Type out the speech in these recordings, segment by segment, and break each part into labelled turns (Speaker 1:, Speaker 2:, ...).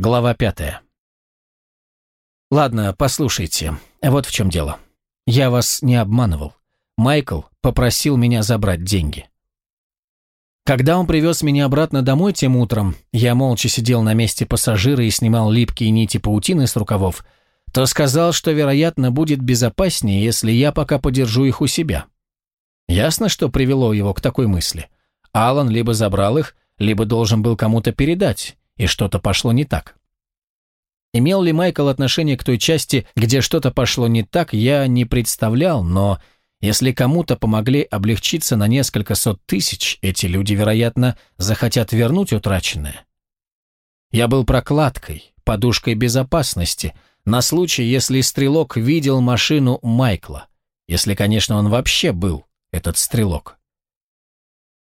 Speaker 1: Глава пятая. Ладно, послушайте, вот в чем дело. Я вас не обманывал. Майкл попросил меня забрать деньги. Когда он привез меня обратно домой тем утром, я молча сидел на месте пассажира и снимал липкие нити паутины с рукавов, то сказал, что, вероятно, будет безопаснее, если я пока подержу их у себя. Ясно, что привело его к такой мысли. Алан либо забрал их, либо должен был кому-то передать, и что-то пошло не так. Имел ли Майкл отношение к той части, где что-то пошло не так, я не представлял, но если кому-то помогли облегчиться на несколько сот тысяч, эти люди, вероятно, захотят вернуть утраченное. Я был прокладкой, подушкой безопасности, на случай, если стрелок видел машину Майкла, если, конечно, он вообще был, этот стрелок.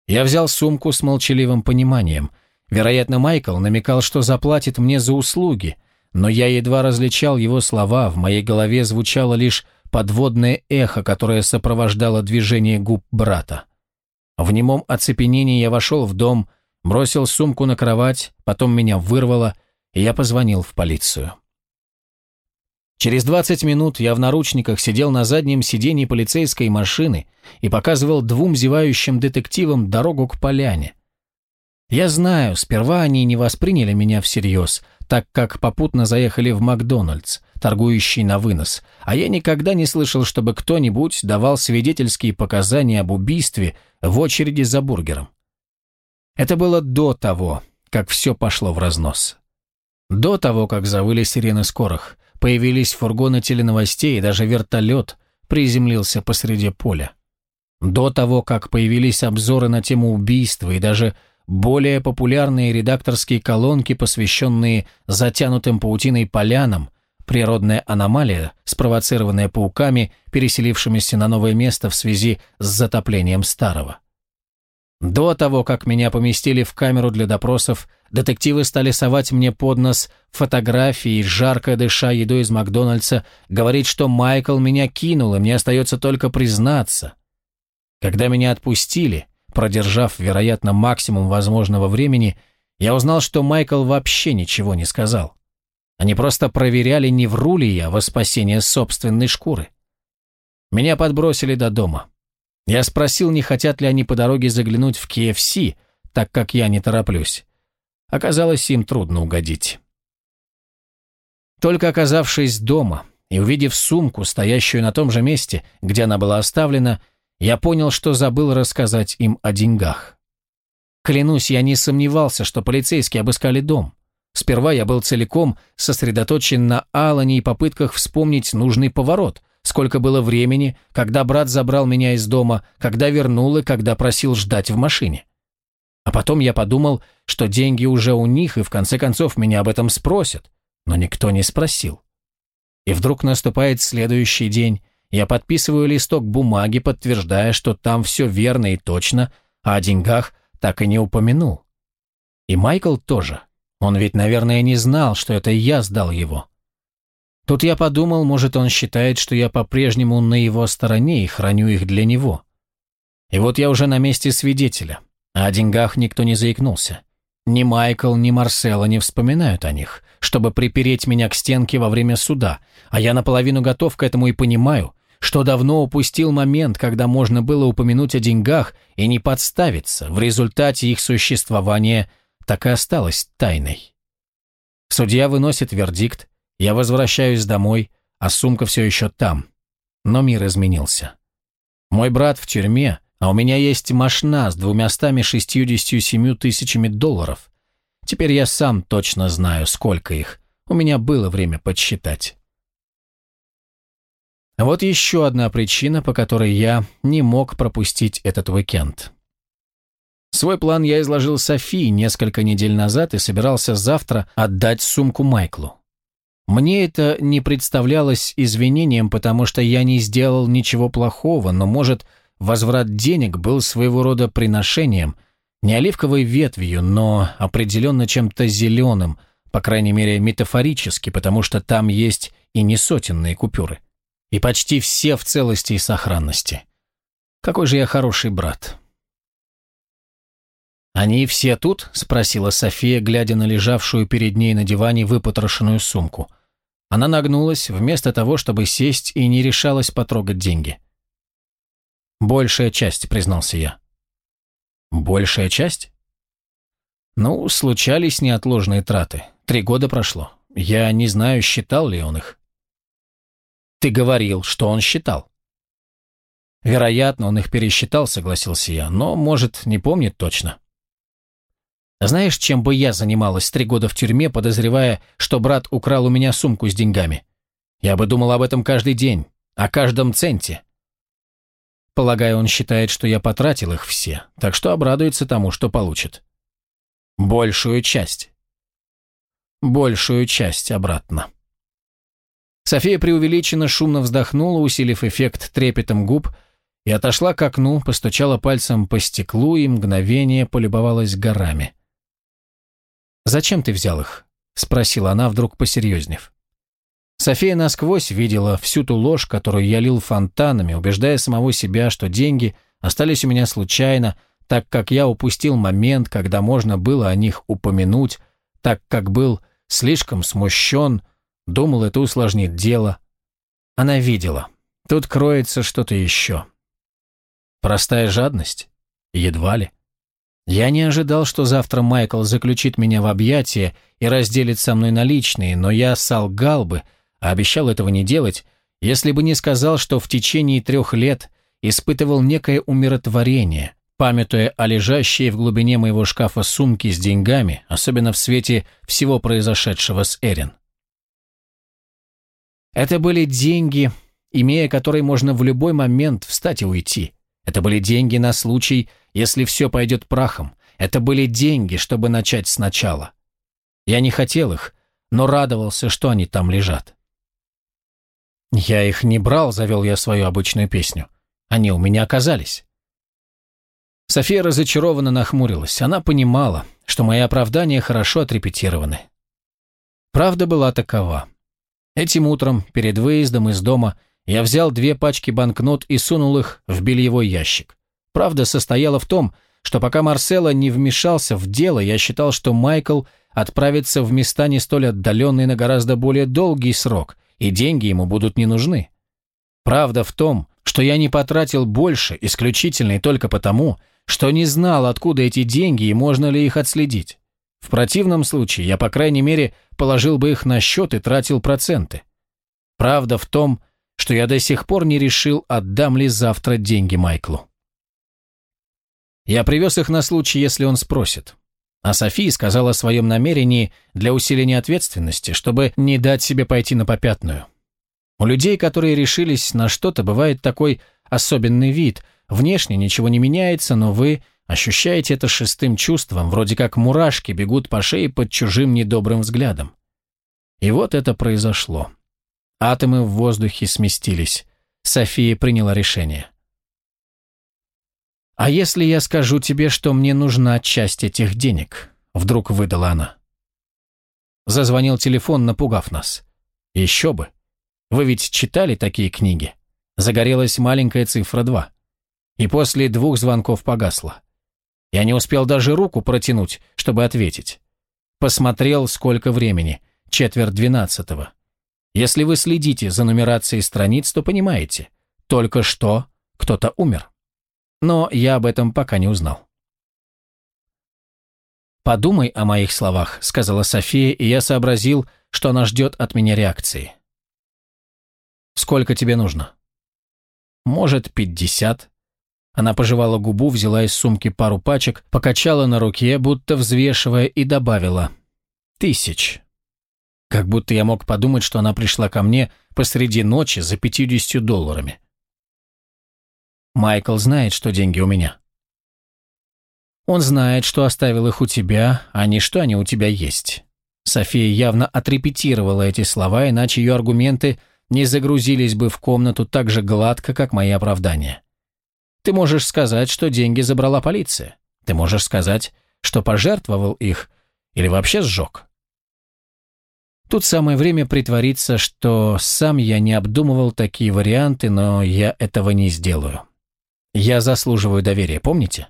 Speaker 1: Я взял сумку с молчаливым пониманием – Вероятно, Майкл намекал, что заплатит мне за услуги, но я едва различал его слова, в моей голове звучало лишь подводное эхо, которое сопровождало движение губ брата. В немом оцепенении я вошел в дом, бросил сумку на кровать, потом меня вырвало, и я позвонил в полицию. Через 20 минут я в наручниках сидел на заднем сиденье полицейской машины и показывал двум зевающим детективам дорогу к поляне. Я знаю, сперва они не восприняли меня всерьез, так как попутно заехали в Макдональдс, торгующий на вынос, а я никогда не слышал, чтобы кто-нибудь давал свидетельские показания об убийстве в очереди за бургером. Это было до того, как все пошло в разнос. До того, как завыли сирены скорых, появились фургоны теленовостей и даже вертолет приземлился посреди поля. До того, как появились обзоры на тему убийства и даже более популярные редакторские колонки, посвященные затянутым паутиной полянам, природная аномалия, спровоцированная пауками, переселившимися на новое место в связи с затоплением старого. До того, как меня поместили в камеру для допросов, детективы стали совать мне под нос фотографии, жарко дыша едой из Макдональдса, говорить, что Майкл меня кинул, и мне остается только признаться. Когда меня отпустили, Продержав, вероятно, максимум возможного времени, я узнал, что Майкл вообще ничего не сказал. Они просто проверяли, не вру ли я во спасение собственной шкуры. Меня подбросили до дома. Я спросил, не хотят ли они по дороге заглянуть в KFC, так как я не тороплюсь. Оказалось, им трудно угодить. Только оказавшись дома и увидев сумку, стоящую на том же месте, где она была оставлена, я понял, что забыл рассказать им о деньгах. Клянусь, я не сомневался, что полицейские обыскали дом. Сперва я был целиком сосредоточен на Алане и попытках вспомнить нужный поворот, сколько было времени, когда брат забрал меня из дома, когда вернул и когда просил ждать в машине. А потом я подумал, что деньги уже у них, и в конце концов меня об этом спросят, но никто не спросил. И вдруг наступает следующий день, я подписываю листок бумаги, подтверждая, что там все верно и точно, а о деньгах так и не упомянул. И Майкл тоже. Он ведь, наверное, не знал, что это я сдал его. Тут я подумал, может, он считает, что я по-прежнему на его стороне и храню их для него. И вот я уже на месте свидетеля, а о деньгах никто не заикнулся. Ни Майкл, ни Марсела не вспоминают о них, чтобы припереть меня к стенке во время суда, а я наполовину готов к этому и понимаю, что давно упустил момент, когда можно было упомянуть о деньгах и не подставиться, в результате их существования так и осталось тайной. Судья выносит вердикт, я возвращаюсь домой, а сумка все еще там. Но мир изменился. Мой брат в тюрьме, а у меня есть машина с двумястами шестьюдесятью семью тысячами долларов. Теперь я сам точно знаю, сколько их. У меня было время подсчитать. Вот еще одна причина, по которой я не мог пропустить этот уикенд. Свой план я изложил Софии несколько недель назад и собирался завтра отдать сумку Майклу. Мне это не представлялось извинением, потому что я не сделал ничего плохого, но, может, возврат денег был своего рода приношением, не оливковой ветвью, но определенно чем-то зеленым, по крайней мере метафорически, потому что там есть и не сотенные купюры и почти все в целости и сохранности. Какой же я хороший брат. «Они все тут?» – спросила София, глядя на лежавшую перед ней на диване выпотрошенную сумку. Она нагнулась, вместо того, чтобы сесть, и не решалась потрогать деньги. «Большая часть», – признался я. «Большая часть?» «Ну, случались неотложные траты. Три года прошло. Я не знаю, считал ли он их». «Ты говорил, что он считал». «Вероятно, он их пересчитал», — согласился я, «но, может, не помнит точно». Знаешь, чем бы я занималась три года в тюрьме, подозревая, что брат украл у меня сумку с деньгами? Я бы думал об этом каждый день, о каждом центе. Полагаю, он считает, что я потратил их все, так что обрадуется тому, что получит. Большую часть. Большую часть обратно. София преувеличенно шумно вздохнула, усилив эффект трепетом губ, и отошла к окну, постучала пальцем по стеклу и мгновение полюбовалась горами. «Зачем ты взял их?» – спросила она, вдруг посерьезнев. София насквозь видела всю ту ложь, которую я лил фонтанами, убеждая самого себя, что деньги остались у меня случайно, так как я упустил момент, когда можно было о них упомянуть, так как был слишком смущен, думал, это усложнит дело. Она видела. Тут кроется что-то еще. Простая жадность? Едва ли. Я не ожидал, что завтра Майкл заключит меня в объятия и разделит со мной наличные, но я солгал бы, а обещал этого не делать, если бы не сказал, что в течение трех лет испытывал некое умиротворение, памятуя о лежащей в глубине моего шкафа сумке с деньгами, особенно в свете всего произошедшего с Эрин. Это были деньги, имея которые можно в любой момент встать и уйти. Это были деньги на случай, если все пойдет прахом. Это были деньги, чтобы начать сначала. Я не хотел их, но радовался, что они там лежат. Я их не брал, завел я свою обычную песню. Они у меня оказались. София разочарованно нахмурилась. Она понимала, что мои оправдания хорошо отрепетированы. Правда была такова. Этим утром, перед выездом из дома, я взял две пачки банкнот и сунул их в бельевой ящик. Правда состояла в том, что пока Марсело не вмешался в дело, я считал, что Майкл отправится в места не столь отдаленные на гораздо более долгий срок, и деньги ему будут не нужны. Правда в том, что я не потратил больше исключительно и только потому, что не знал, откуда эти деньги и можно ли их отследить. В противном случае я, по крайней мере, положил бы их на счет и тратил проценты. Правда в том, что я до сих пор не решил, отдам ли завтра деньги Майклу. Я привез их на случай, если он спросит. А София сказала о своем намерении для усиления ответственности, чтобы не дать себе пойти на попятную. У людей, которые решились на что-то, бывает такой особенный вид. Внешне ничего не меняется, но вы ощущаете это шестым чувством, вроде как мурашки бегут по шее под чужим недобрым взглядом. И вот это произошло. Атомы в воздухе сместились. София приняла решение. «А если я скажу тебе, что мне нужна часть этих денег?» Вдруг выдала она. Зазвонил телефон, напугав нас. Еще бы. Вы ведь читали такие книги? Загорелась маленькая цифра 2. И после двух звонков погасла. Я не успел даже руку протянуть, чтобы ответить. Посмотрел, сколько времени. Четверть двенадцатого. Если вы следите за нумерацией страниц, то понимаете, только что кто-то умер. Но я об этом пока не узнал. «Подумай о моих словах», — сказала София, и я сообразил, что она ждет от меня реакции. «Сколько тебе нужно?» «Может, пятьдесят?» Она пожевала губу, взяла из сумки пару пачек, покачала на руке, будто взвешивая, и добавила «тысяч». Как будто я мог подумать, что она пришла ко мне посреди ночи за 50 долларами. Майкл знает, что деньги у меня. Он знает, что оставил их у тебя, а не что они у тебя есть. София явно отрепетировала эти слова, иначе ее аргументы не загрузились бы в комнату так же гладко, как мои оправдания. Ты можешь сказать, что деньги забрала полиция. Ты можешь сказать, что пожертвовал их или вообще сжег. Тут самое время притвориться, что сам я не обдумывал такие варианты, но я этого не сделаю. Я заслуживаю доверия, помните?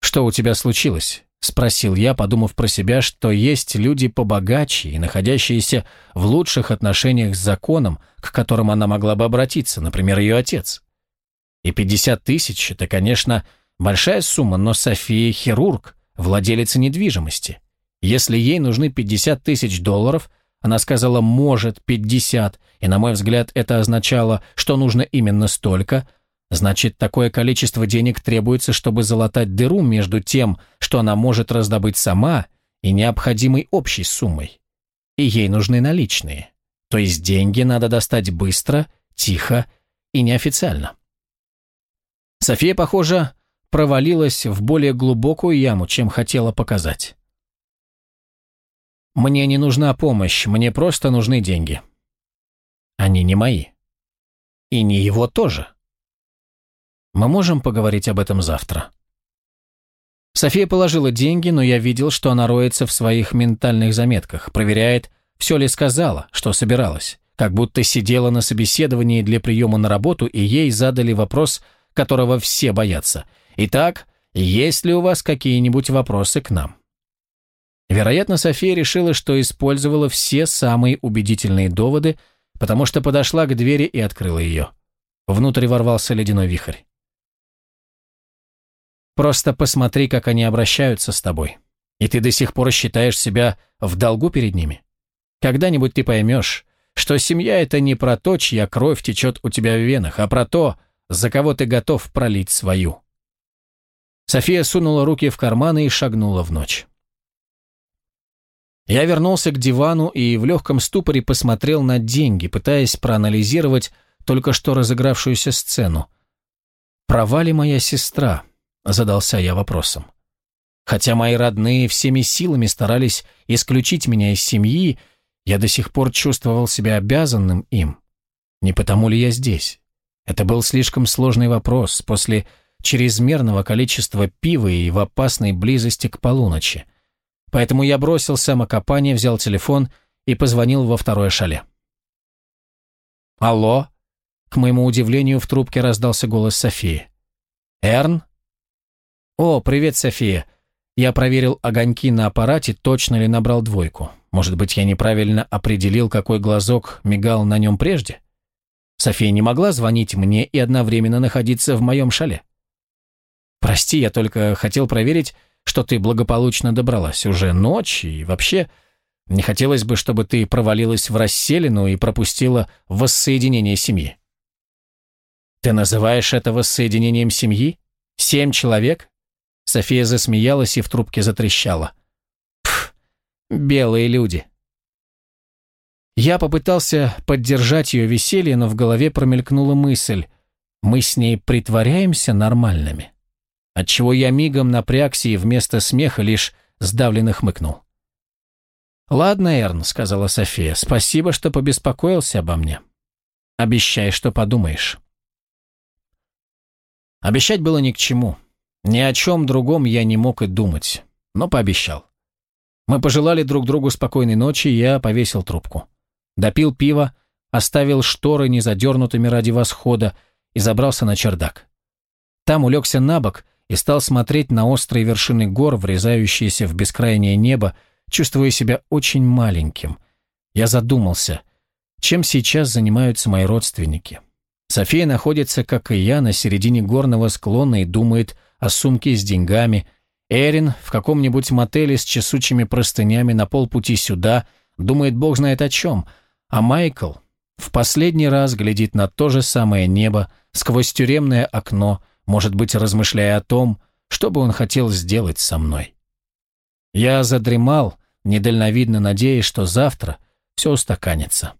Speaker 1: «Что у тебя случилось?» – спросил я, подумав про себя, что есть люди побогаче и находящиеся в лучших отношениях с законом, к которым она могла бы обратиться, например, ее отец. И 50 тысяч – это, конечно, большая сумма, но София – хирург, владелица недвижимости. Если ей нужны 50 тысяч долларов, она сказала «может 50», и, на мой взгляд, это означало, что нужно именно столько, значит, такое количество денег требуется, чтобы залатать дыру между тем, что она может раздобыть сама, и необходимой общей суммой. И ей нужны наличные. То есть деньги надо достать быстро, тихо и неофициально. София, похоже, провалилась в более глубокую яму, чем хотела показать. «Мне не нужна помощь, мне просто нужны деньги». «Они не мои». «И не его тоже». «Мы можем поговорить об этом завтра». София положила деньги, но я видел, что она роется в своих ментальных заметках, проверяет, все ли сказала, что собиралась, как будто сидела на собеседовании для приема на работу, и ей задали вопрос, которого все боятся. «Итак, есть ли у вас какие-нибудь вопросы к нам?» Вероятно, София решила, что использовала все самые убедительные доводы, потому что подошла к двери и открыла ее. Внутрь ворвался ледяной вихрь. «Просто посмотри, как они обращаются с тобой. И ты до сих пор считаешь себя в долгу перед ними. Когда-нибудь ты поймешь, что семья — это не про то, чья кровь течет у тебя в венах, а про то, за кого ты готов пролить свою». София сунула руки в карманы и шагнула в ночь. Я вернулся к дивану и в легком ступоре посмотрел на деньги, пытаясь проанализировать только что разыгравшуюся сцену. «Права ли моя сестра?» – задался я вопросом. Хотя мои родные всеми силами старались исключить меня из семьи, я до сих пор чувствовал себя обязанным им. Не потому ли я здесь? Это был слишком сложный вопрос после чрезмерного количества пива и в опасной близости к полуночи. Поэтому я бросил самокопание, взял телефон и позвонил во второе шале. «Алло?» К моему удивлению, в трубке раздался голос Софии. «Эрн?» «О, привет, София. Я проверил огоньки на аппарате, точно ли набрал двойку. Может быть, я неправильно определил, какой глазок мигал на нем прежде? София не могла звонить мне и одновременно находиться в моем шале. Прости, я только хотел проверить, что ты благополучно добралась. Уже ночь, и вообще не хотелось бы, чтобы ты провалилась в расселину и пропустила воссоединение семьи. Ты называешь это воссоединением семьи? Семь человек? София засмеялась и в трубке затрещала. Пф, белые люди. Я попытался поддержать ее веселье, но в голове промелькнула мысль. Мы с ней притворяемся нормальными отчего я мигом напрягся и вместо смеха лишь сдавленно хмыкнул. «Ладно, Эрн», — сказала София, — «спасибо, что побеспокоился обо мне. Обещай, что подумаешь». Обещать было ни к чему. Ни о чем другом я не мог и думать, но пообещал. Мы пожелали друг другу спокойной ночи, я повесил трубку. Допил пиво, оставил шторы незадернутыми ради восхода и забрался на чердак. Там улегся на бок — и стал смотреть на острые вершины гор, врезающиеся в бескрайнее небо, чувствуя себя очень маленьким. Я задумался, чем сейчас занимаются мои родственники. София находится, как и я, на середине горного склона и думает о сумке с деньгами. Эрин в каком-нибудь мотеле с чесучими простынями на полпути сюда, думает бог знает о чем. А Майкл в последний раз глядит на то же самое небо сквозь тюремное окно, может быть, размышляя о том, что бы он хотел сделать со мной. Я задремал, недальновидно надеясь, что завтра все устаканится.